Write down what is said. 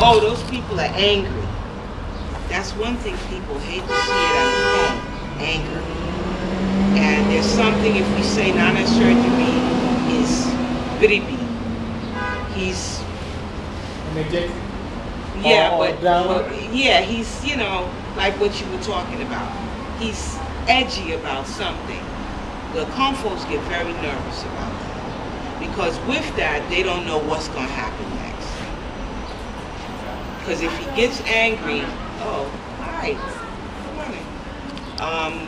oh, those people are angry. That's one thing people hate to see it on the phone, anger. And there's something, if we say Nana surgery is grippy, he's Energetic. yeah, Or- or but, down. but yeah, he's you know like what you were talking about. He's edgy about something. The confos get very nervous about that because with that they don't know what's going to happen next. Because if he gets angry, oh, hi, good morning. Um,